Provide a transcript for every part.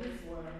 this one.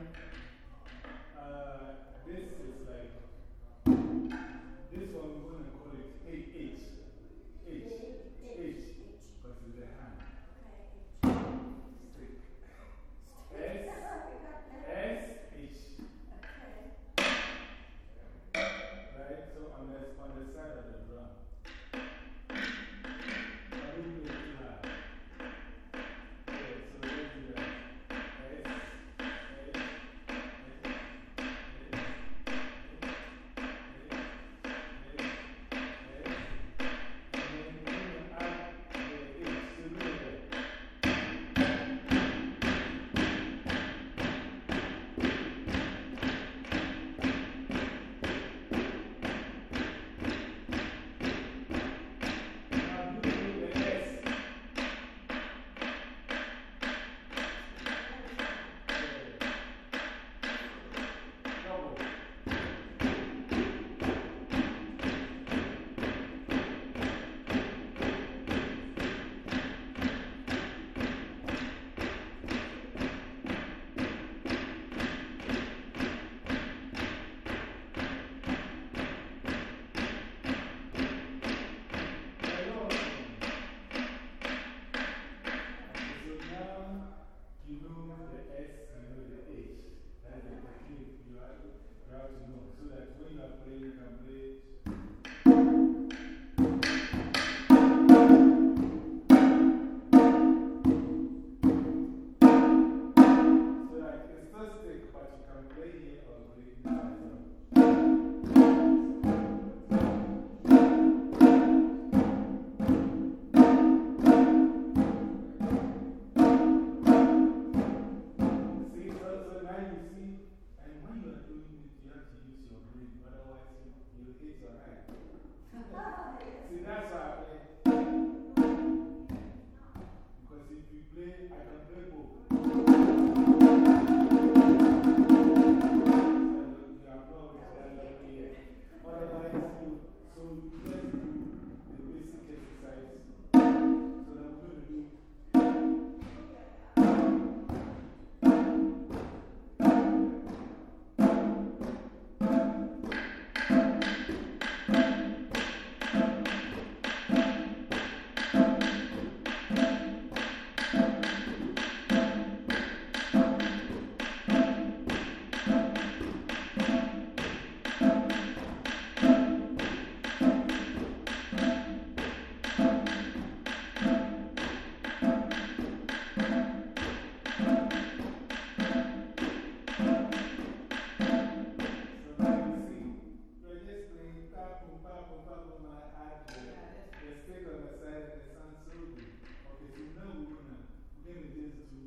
sake of exciting the sun so good. Okay, so now we're going to limit this to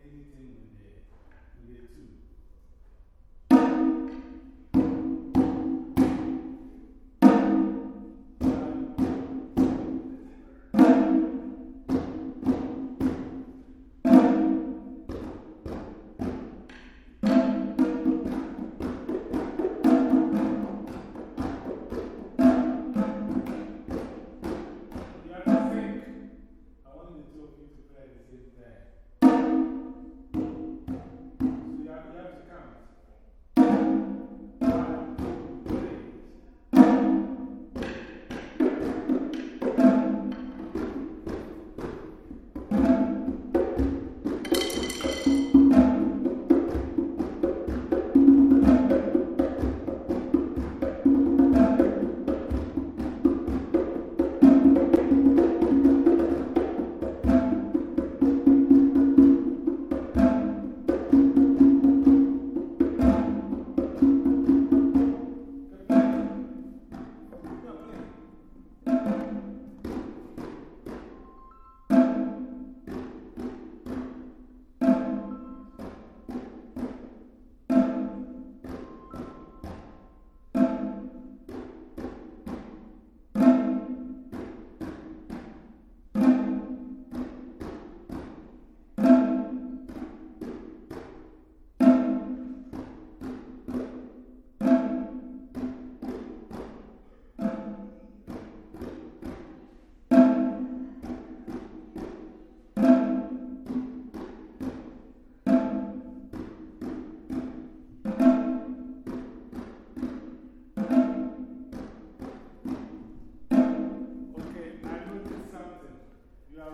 anything is in there.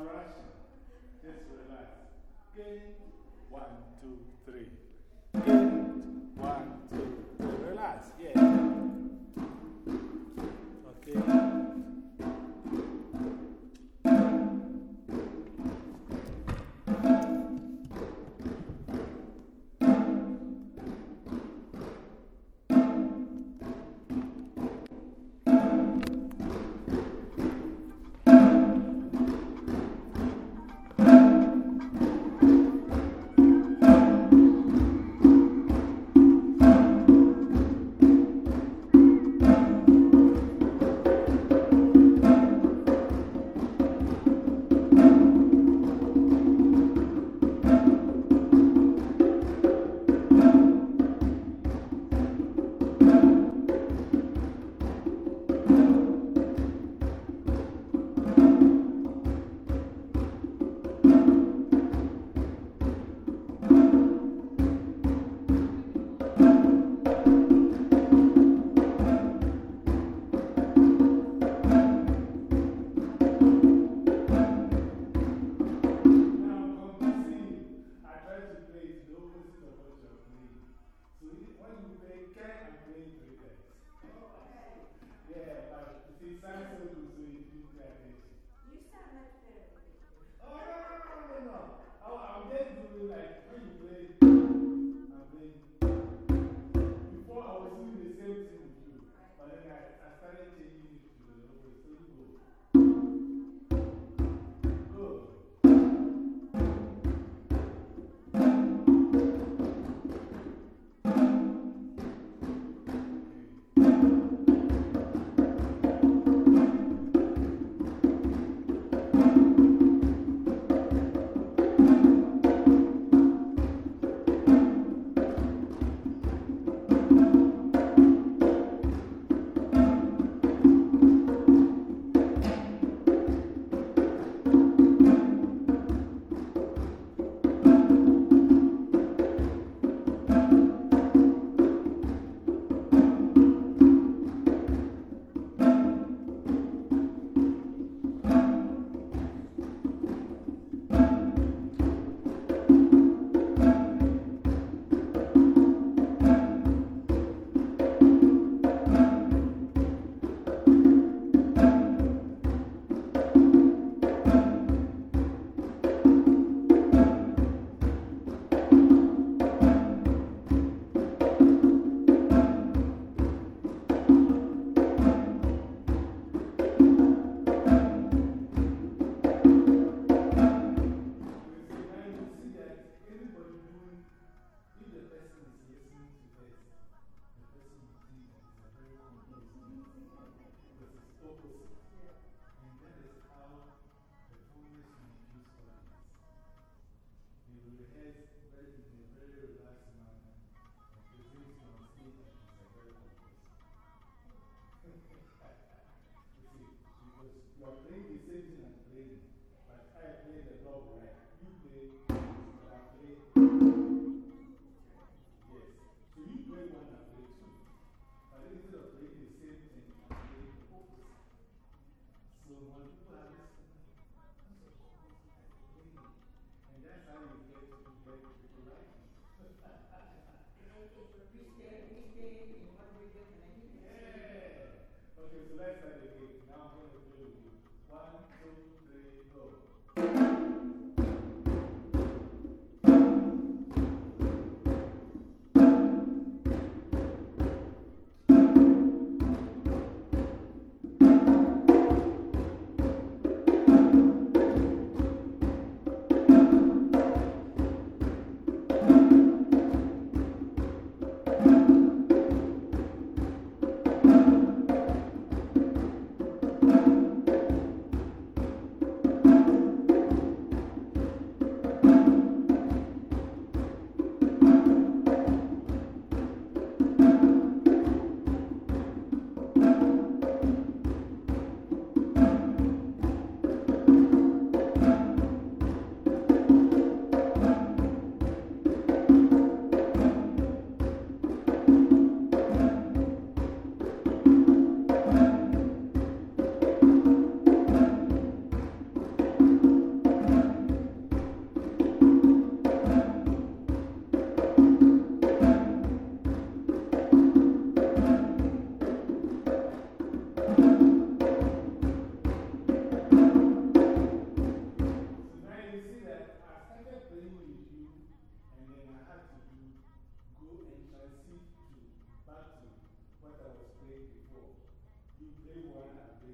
rushing. Just relax. Good. One, two, three. Good. One, two, three. Relax. Yeah. Yeah, like, see, science said so you do graduation. You sound like. Oh, no, no, no, no, no. I, oh, I'm getting to be like, when you play.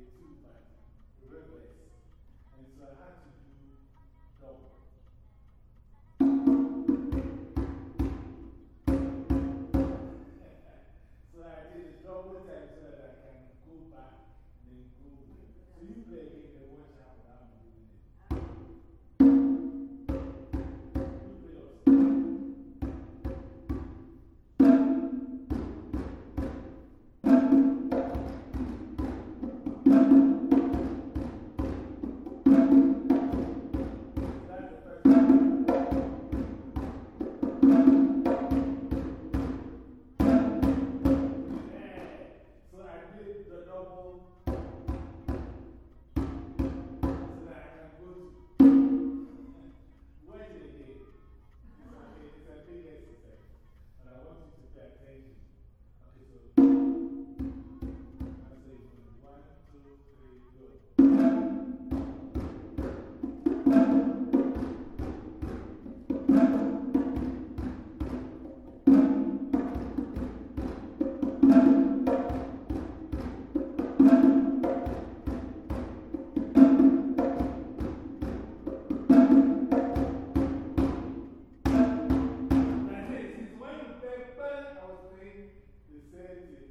creative, but reckless. And so I had to do double.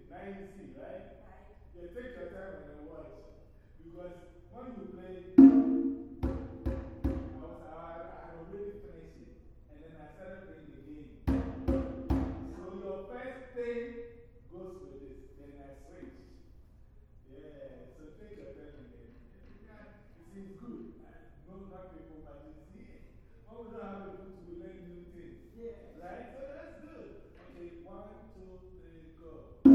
9C, right? Right. Yeah, take your time when you watch. Because when you play, I was I, I already finished it. And then I started playing the game. So your first thing goes with this. Then I switch. Yeah, so take your time again. It seems good. I know not people, but you see it. When we don't have people to learn new things. Yeah. Right? So that's good. Okay, one, two, three, go.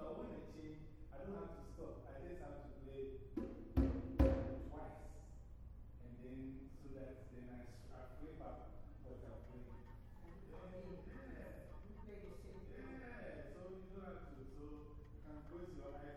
I want to change, I don't have to stop. I just have to play twice. And then, so that then I, I play back what I'm playing. Yeah, yeah. So you don't have to. So you can close your eyes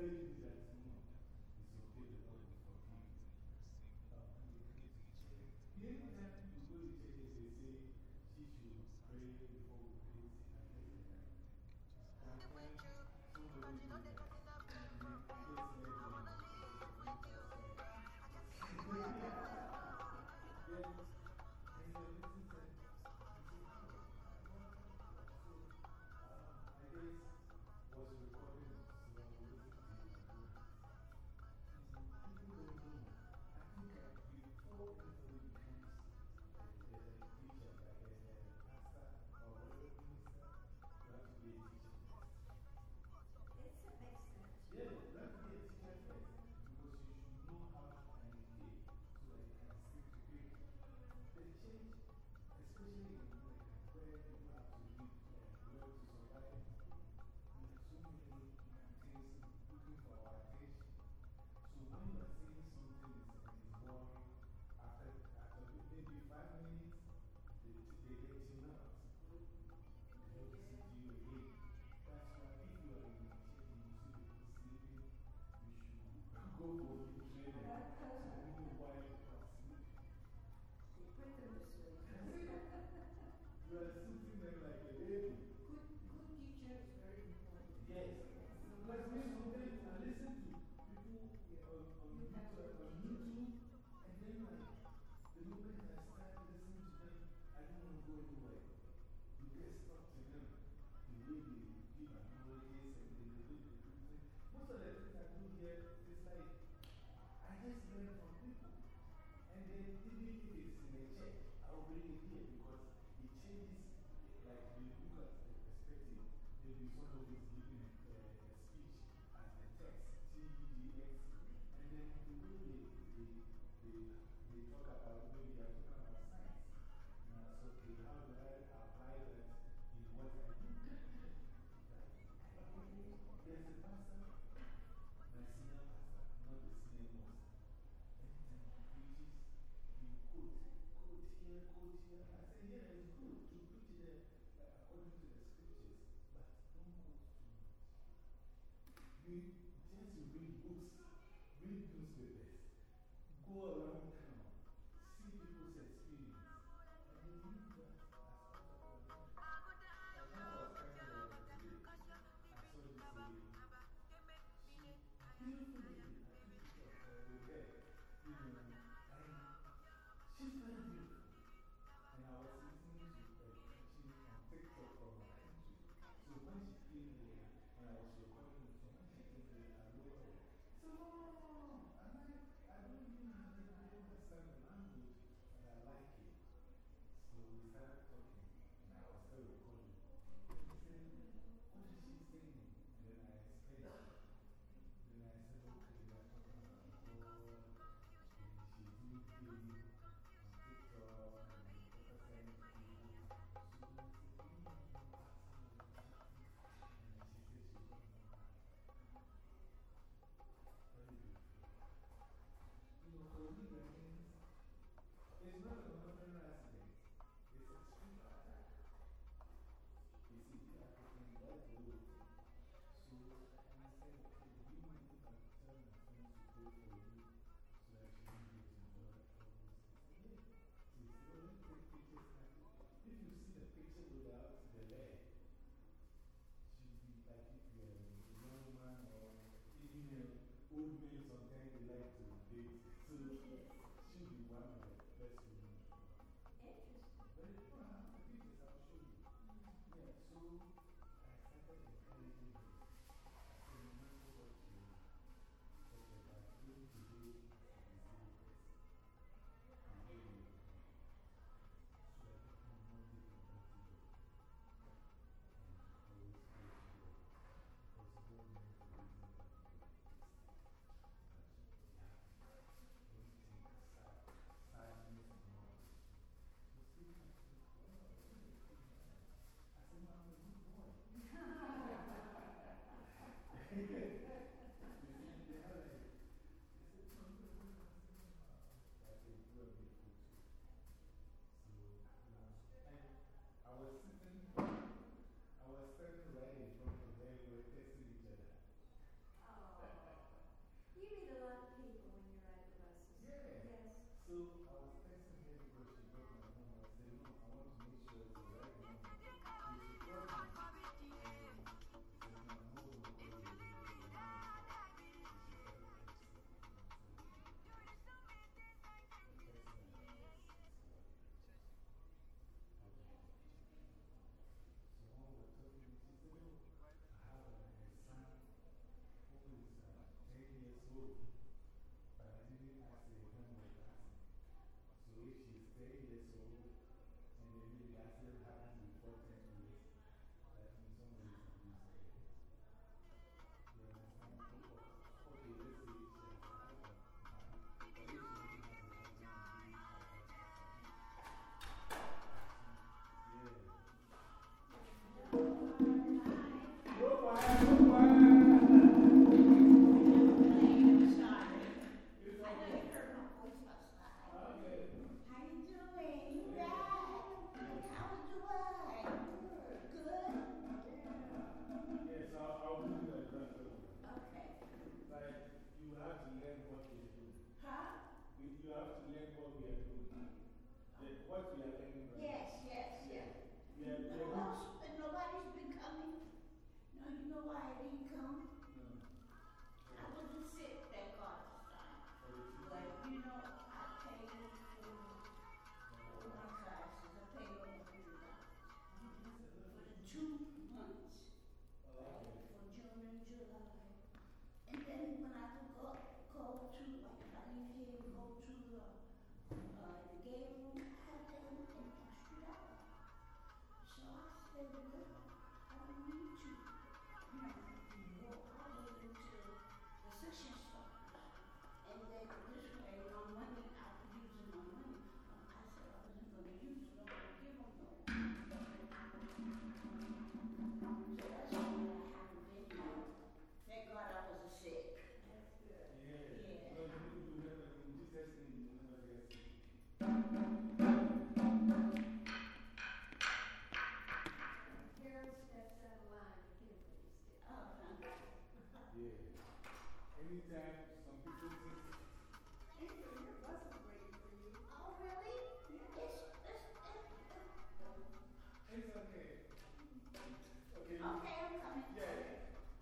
will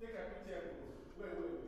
Yeah. Take a picture. Wait, wait, wait. Take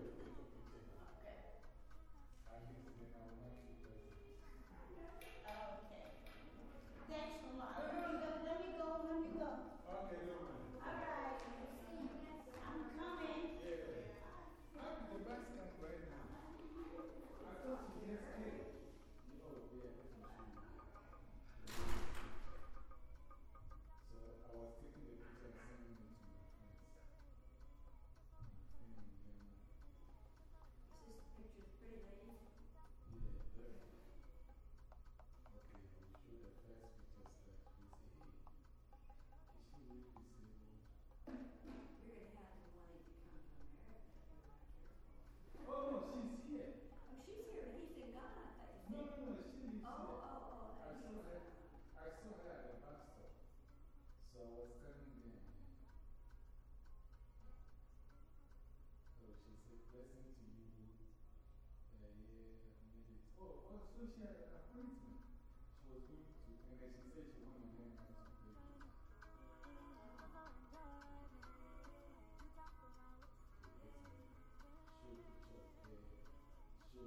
Show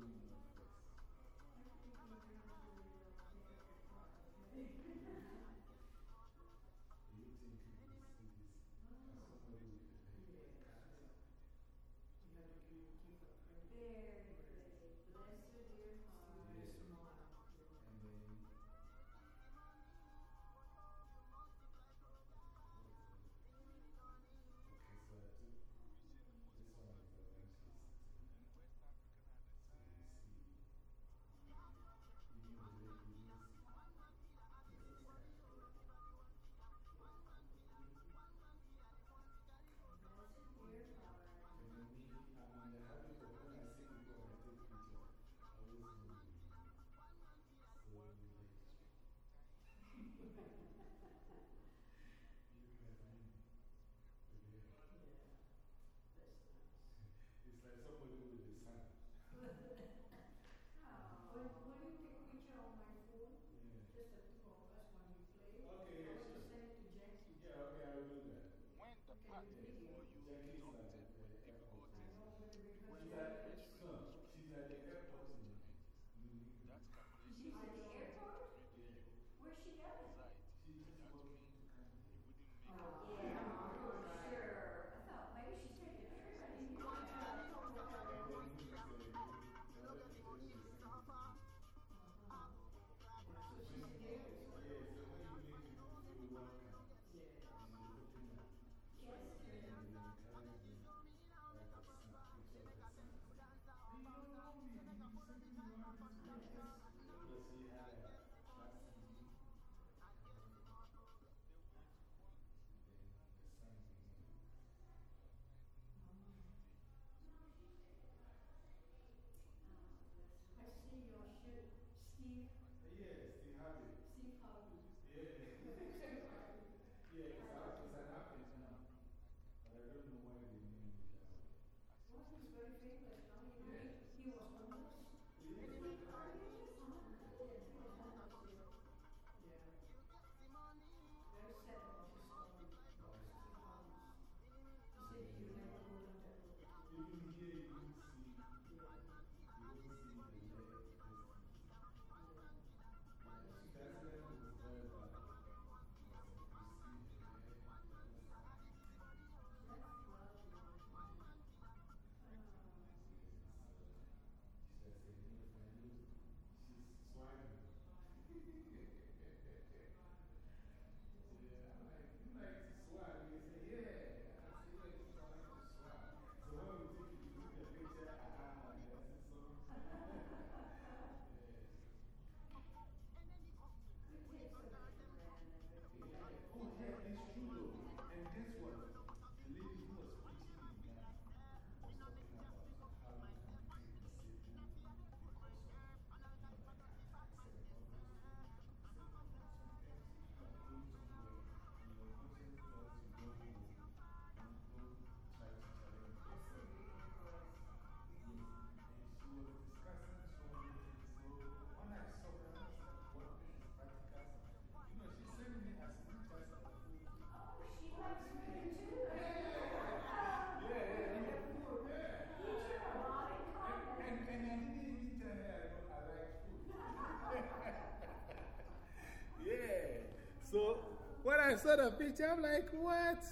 I saw the picture, I'm like, what?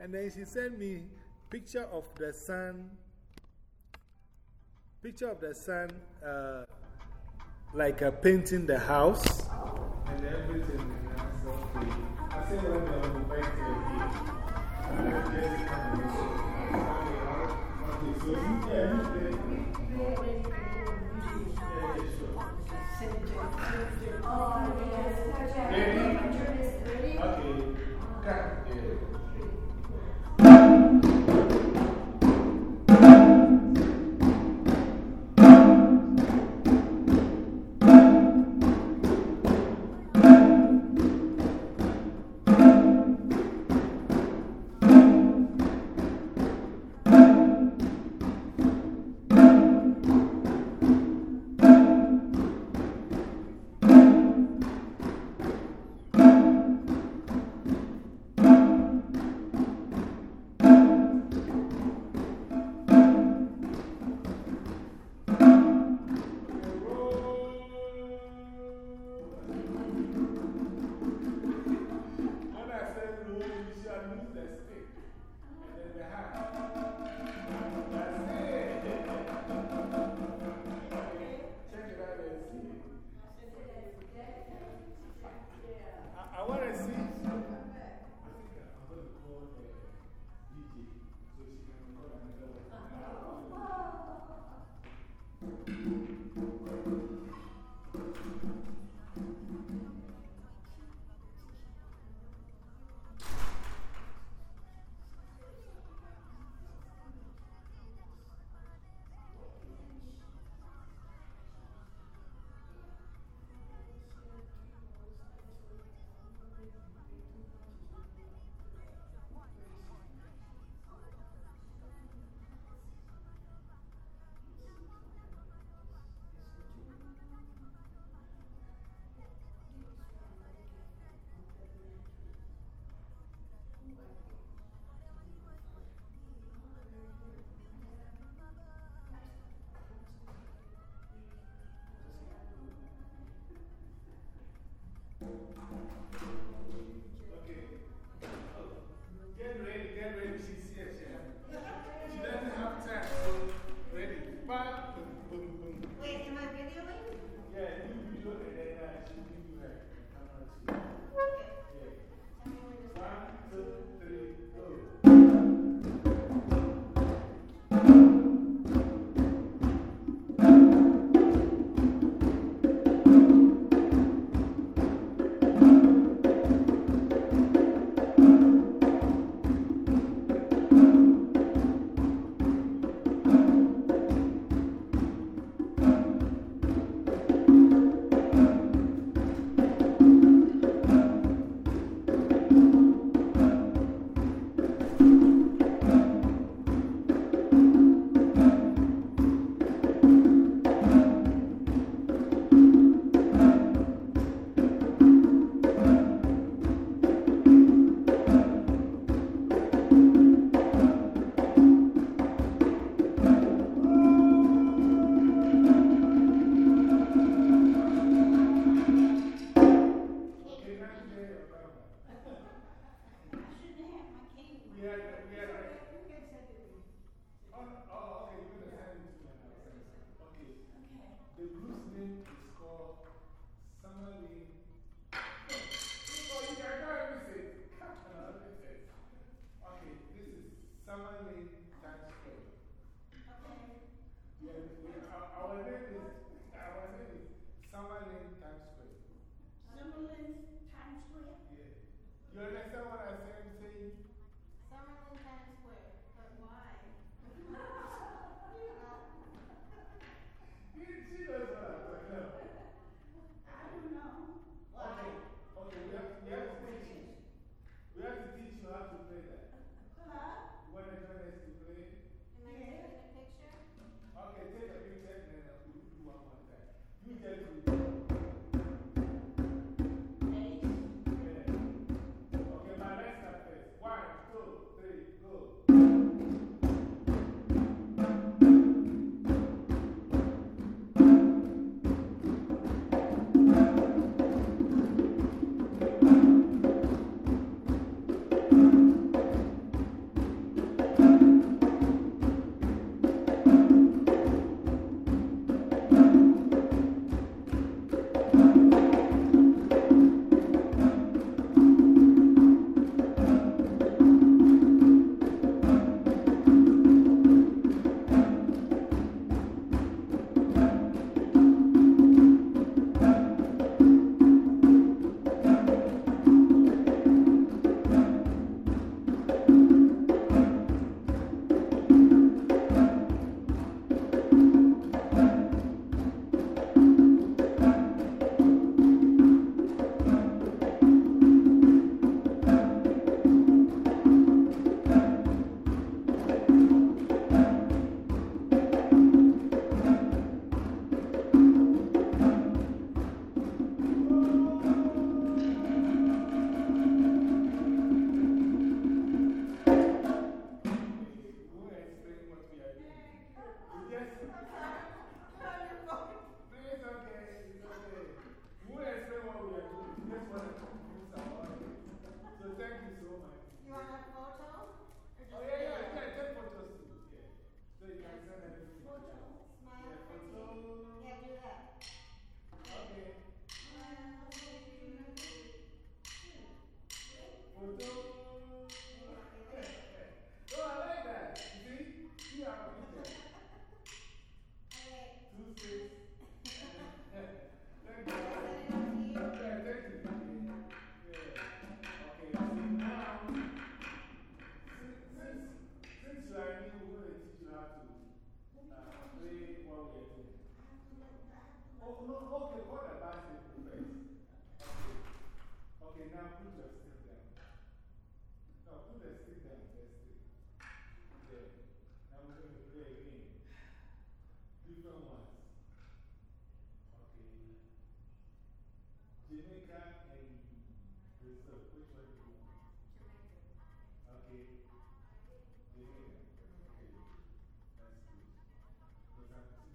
And then she sent me picture of the sun, picture of the sun, uh, like a painting the house. And everything. I said, when I'm going to I'm going to so you can. Oh, yes,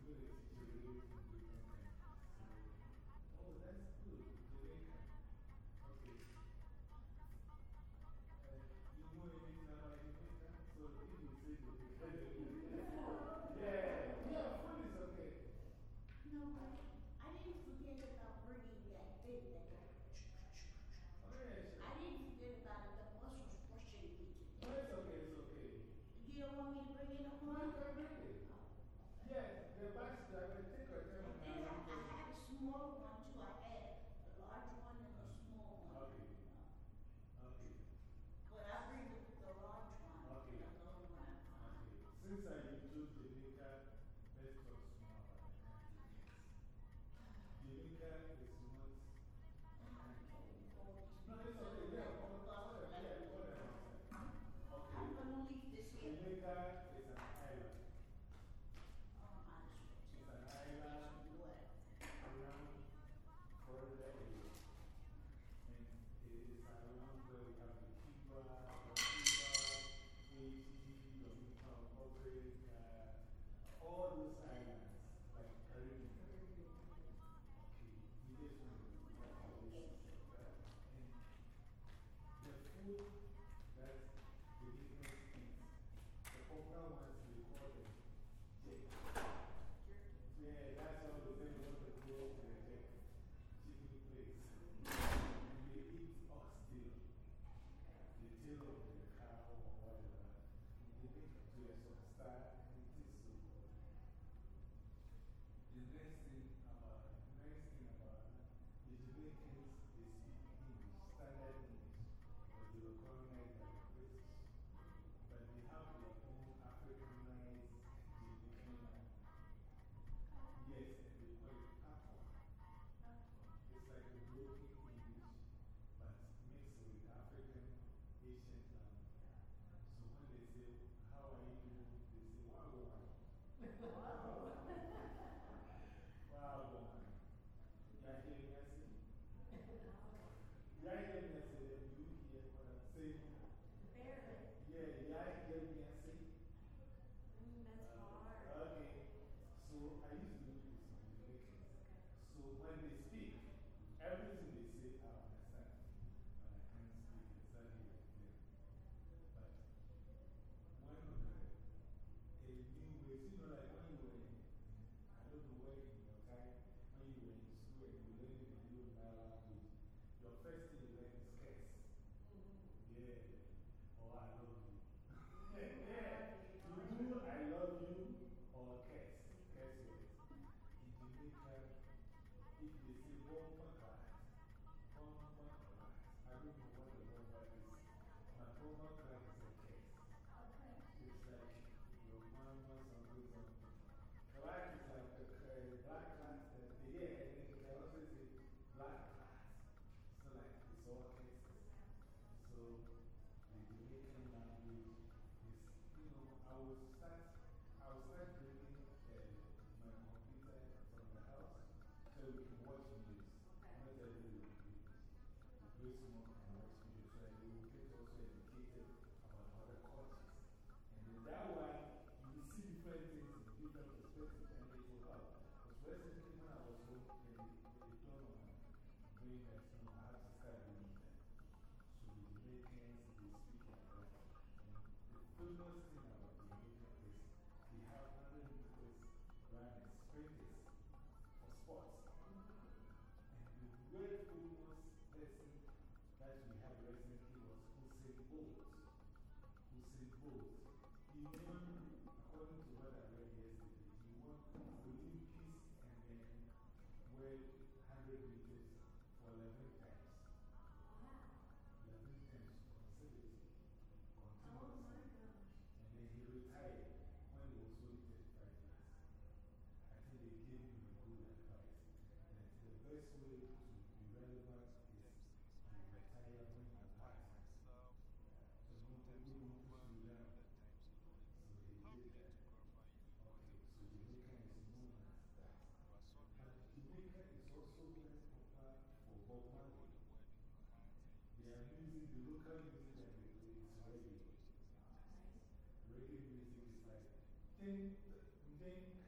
Thank you. thirsty like sex. Mm -hmm. Yeah. Or I love you. yeah. Do you, I love you, or sex? Sex words. If you make her, if they say, one more contract, one more contract. I don't know what the number is. My contract. Thank get also educated about other cultures. And in that way, you will see different things in different and will help. They, they doing they. And best way to be relevant is when you are down. So he did that. Okay, so Jamaica is known as that. But is also very popular for Bob Marley. Their music, the local music that they is reggae. Reggae music is like ding, ding.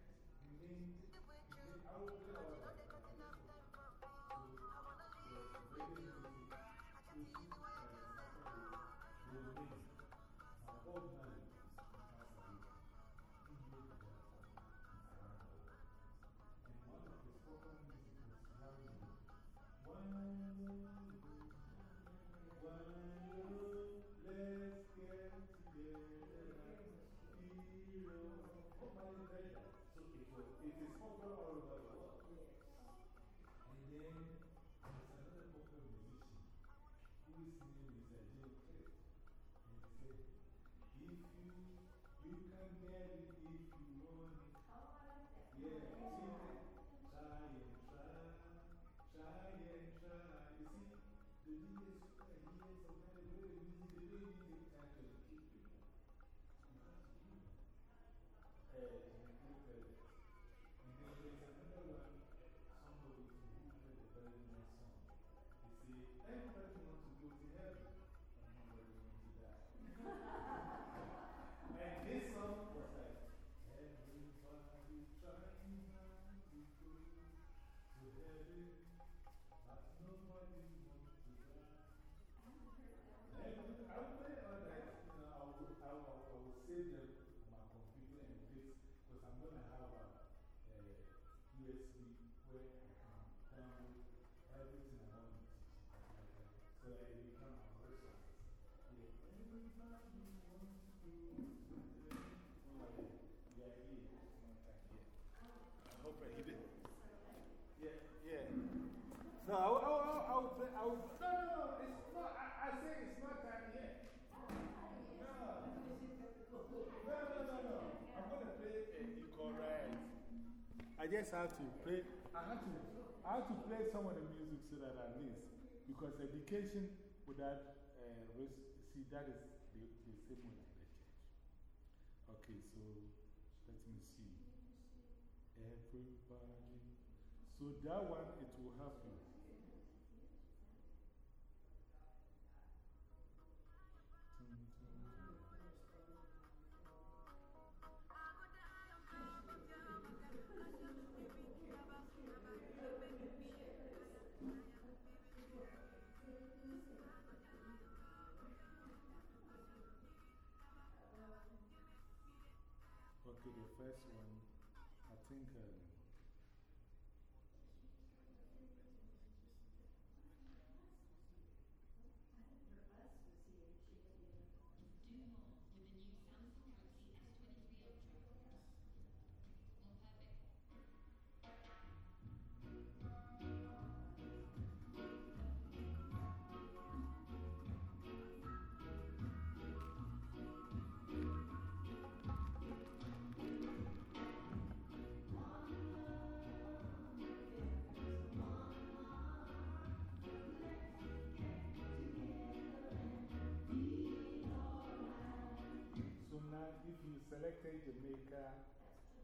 Uh, started you can get it if you want it. Yeah, see that? Try and try, try and try. You see, the DJs, uh, here, sometimes they play the music, even take time to educate people. You No, no, no, it's not. I, I say it's not time yet. No. No, no, no. I'm going to play a correct. I just have to play. I have to, I have to play some of the music so that at least, because education without uh, risk, see, that is the, the same way in the church. Okay, so let me see. Everybody. So that one, it will help you. I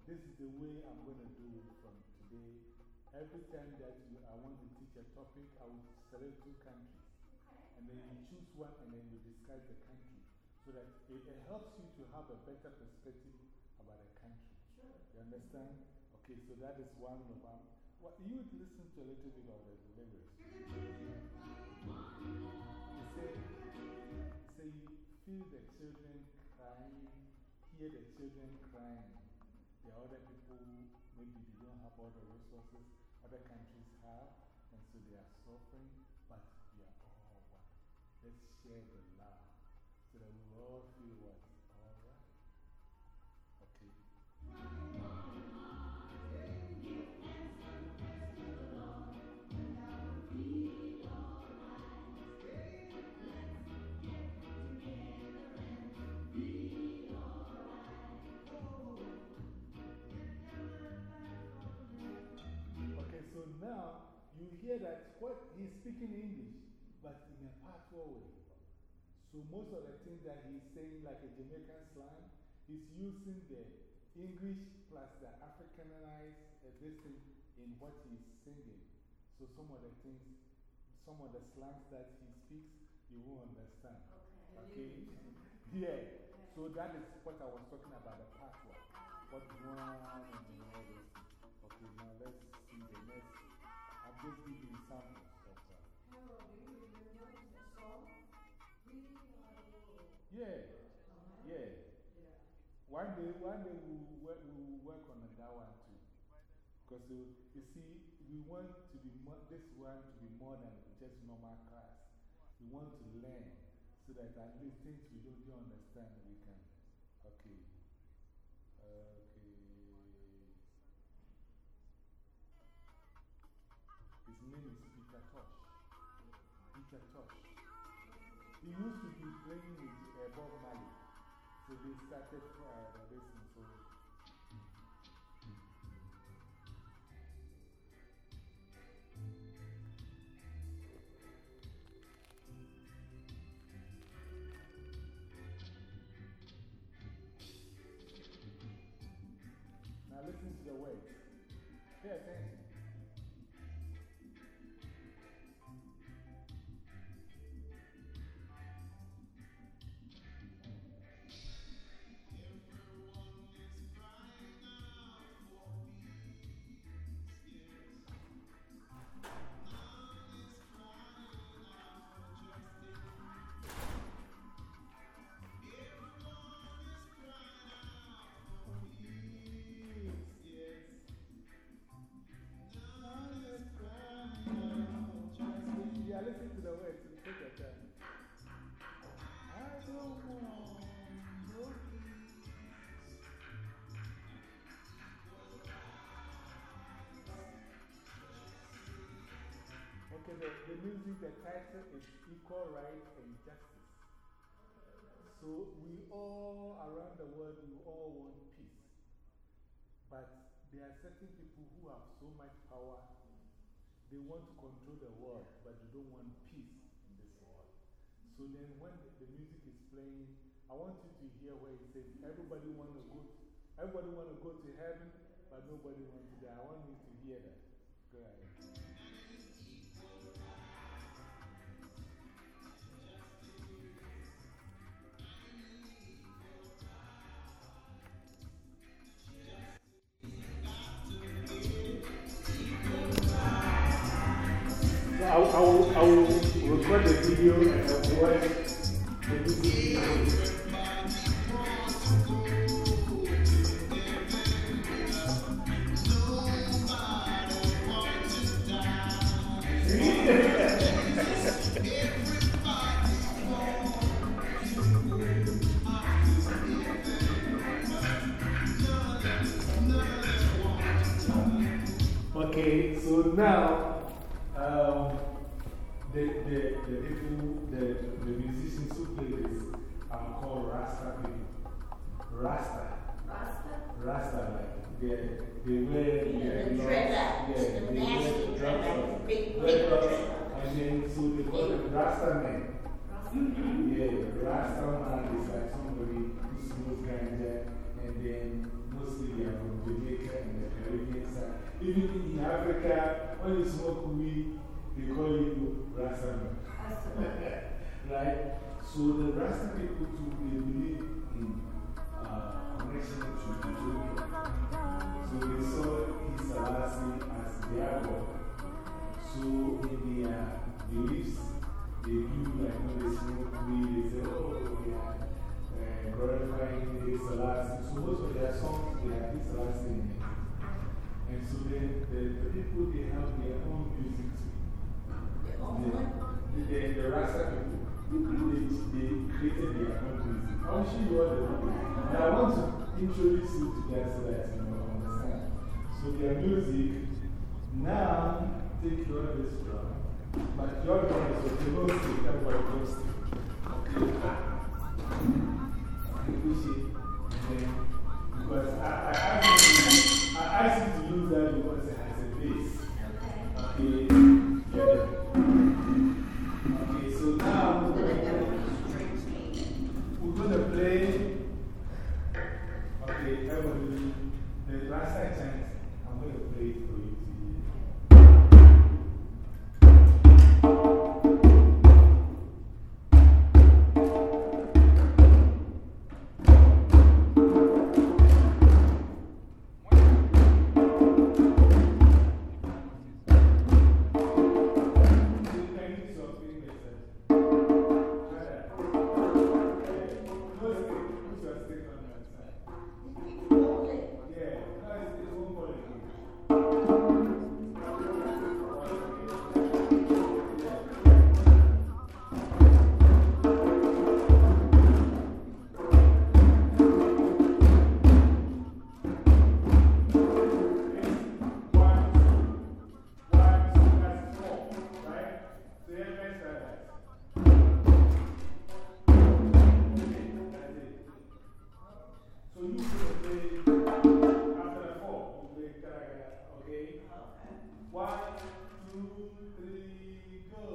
this is the way I'm going to do it from today. Every time that you, I want to teach a topic, I will select two countries. And then you choose one and then you discuss the country. So that it, it helps you to have a better perspective about a country. You understand? Okay, so that is one of them. You would listen to a little bit of the lyrics. Say, say feel the children crying, hear the children crying. Other people maybe they don't have all the resources other countries have, and so they are suffering, but we are all one. let's share the love so that we? All that what he's speaking English, but in a patois way. So most of the things that he's saying, like a Jamaican slang, he's using the English plus the Africanized uh, this thing in what he's singing. So some of the things, some of the slangs that he speaks, you won't understand. Okay? yeah. So that is what I was talking about the patois. What one and all those One day, one day we will work, we will work on that one too. Because you see, we want to be more, this one to be more than just normal class. We want to learn so that at least things we don't, don't understand, we can. Okay. Okay. His name is Peter Tosh. Peter Tosh. Started uh, To the words. Take your time. I don't want no peace. Okay, the, the music, the title is Equal Rights and Justice. So we all around the world, we all want peace. But there are certain people who have so much power, they want to control the world, but they don't want peace in this world. So then when the, music is playing, I want you to hear where he says, everybody want to go, everybody want to go to heaven, but nobody wants to die. I want you to hear that. Go ahead. Uh, they, they, uh, they do like when they smoke weed, they say, oh, they are uh, glorifying this last. So most of their songs, they have this last in it. And so the, the, the people, they have their own music too. The, the, the Rasta people, they, they created their own music. I'll show you all the. And I want to introduce you to that so that you know, understand. So their music, now, take your best this round. But your one is okay, no to everybody no stick. Okay. You push it, because I, I, I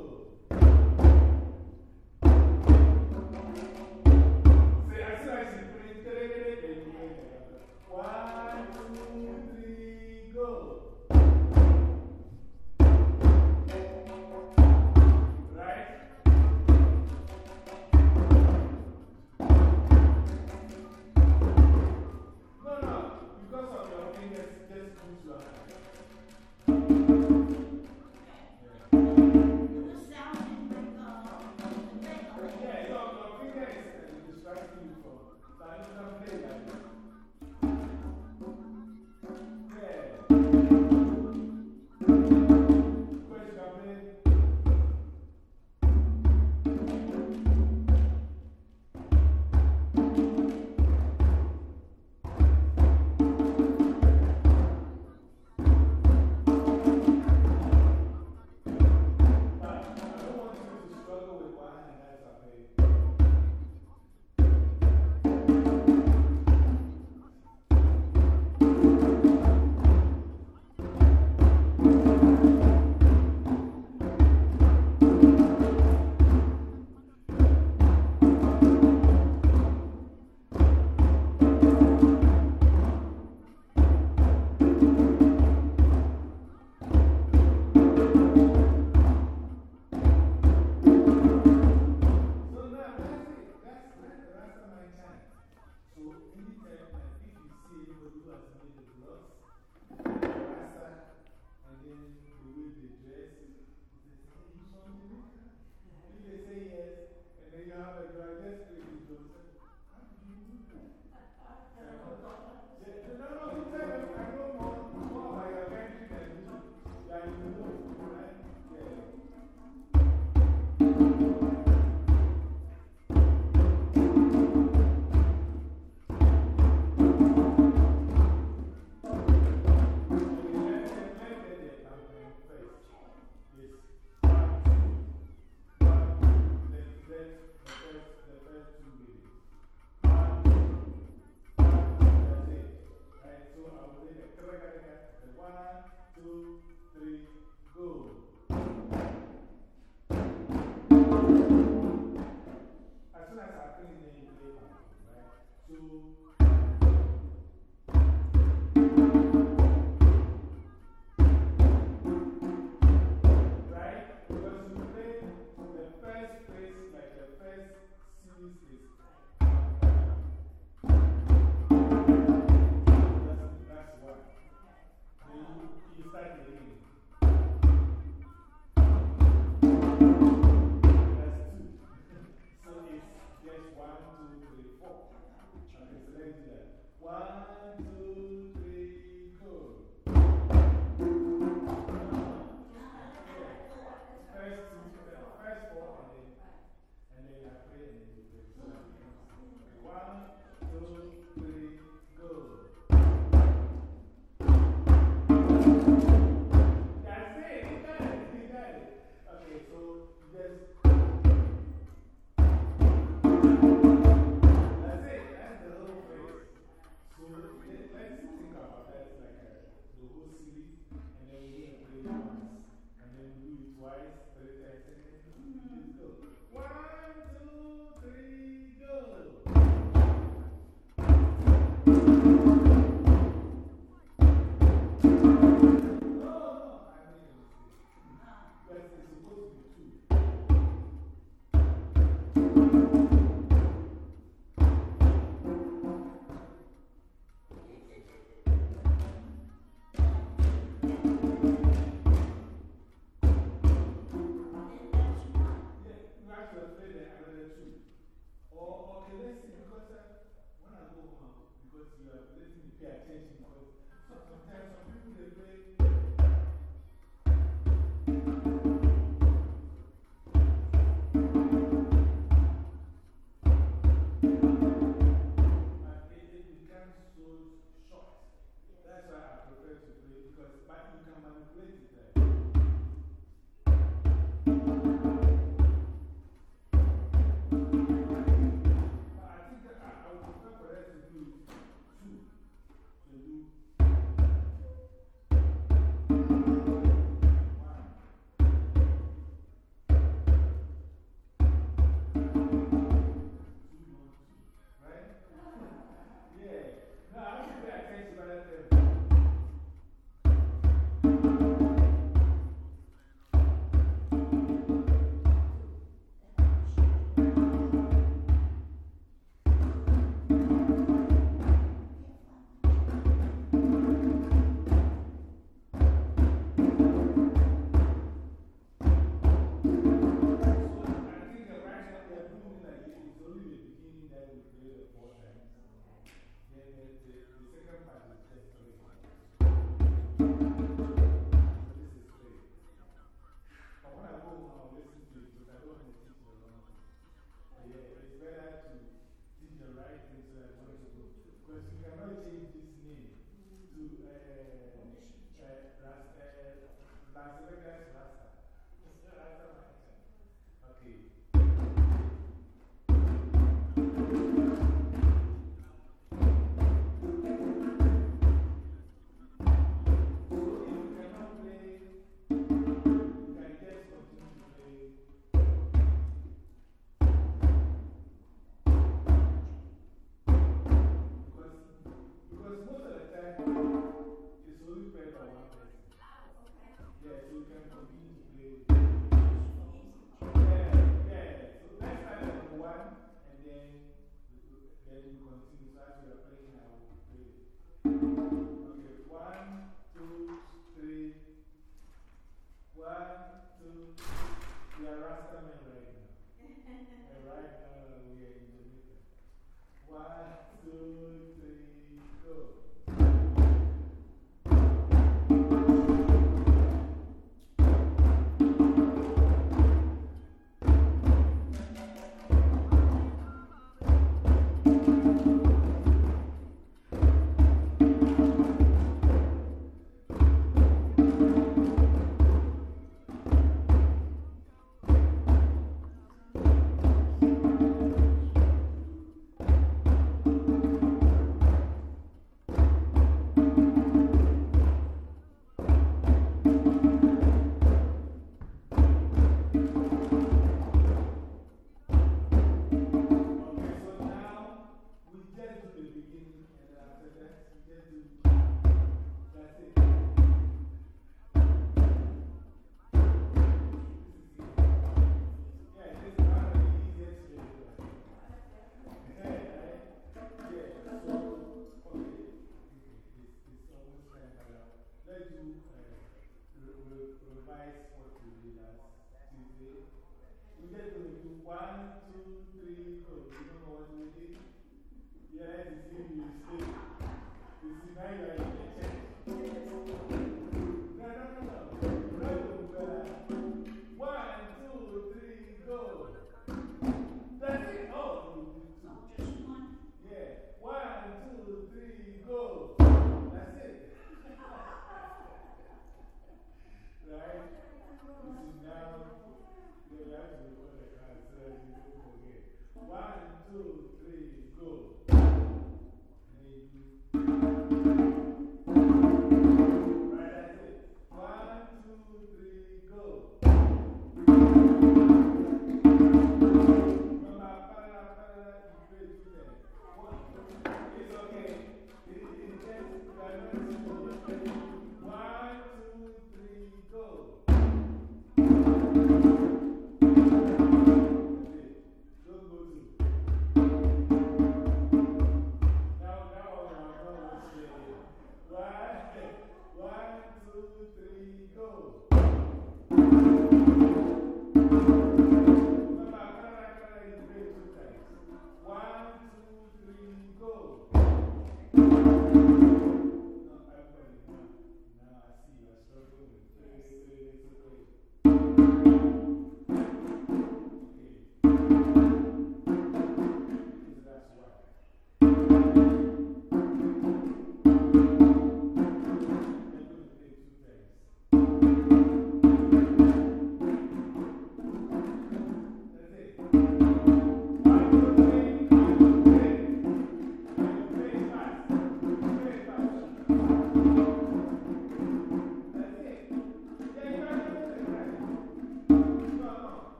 Two. are just Bye. One, good?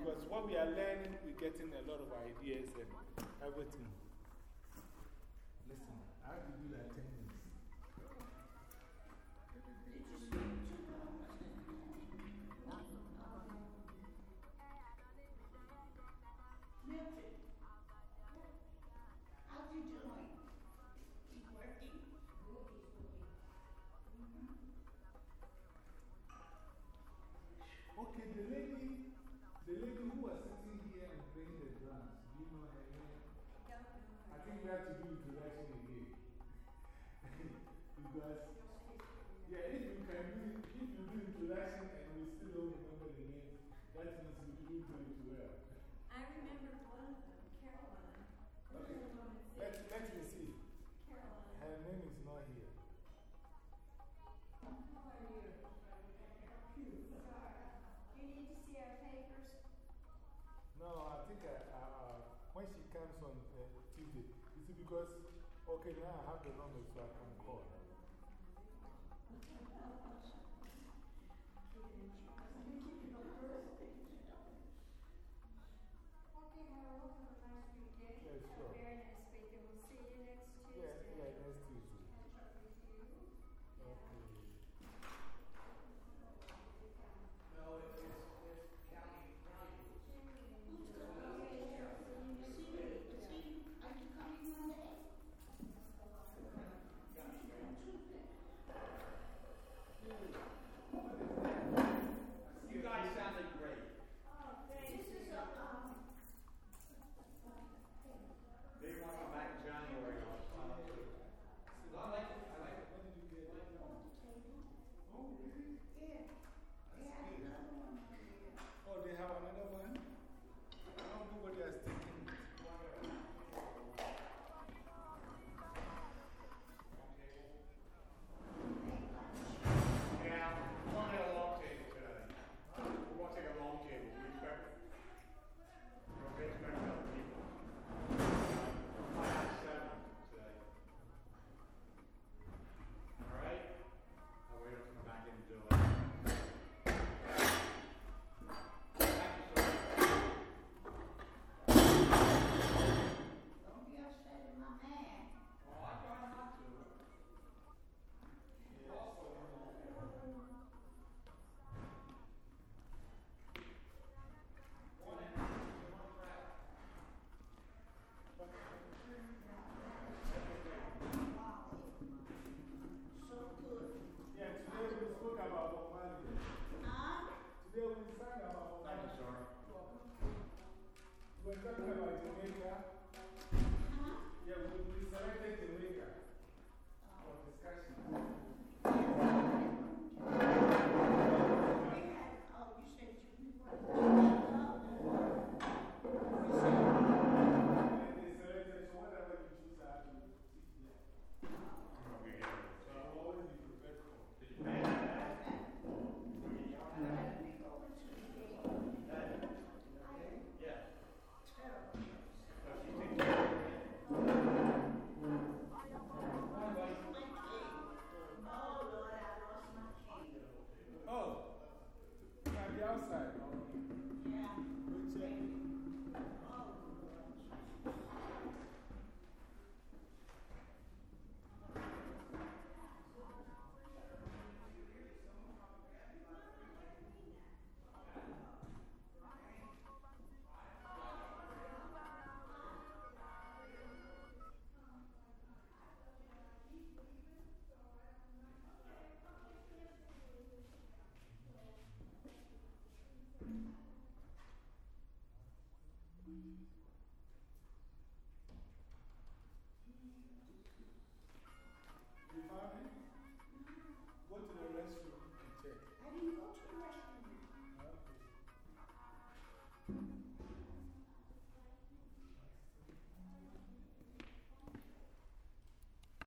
Because what we are learning, we're getting a lot of ideas and everything. Listen, I have to do like 10 minutes.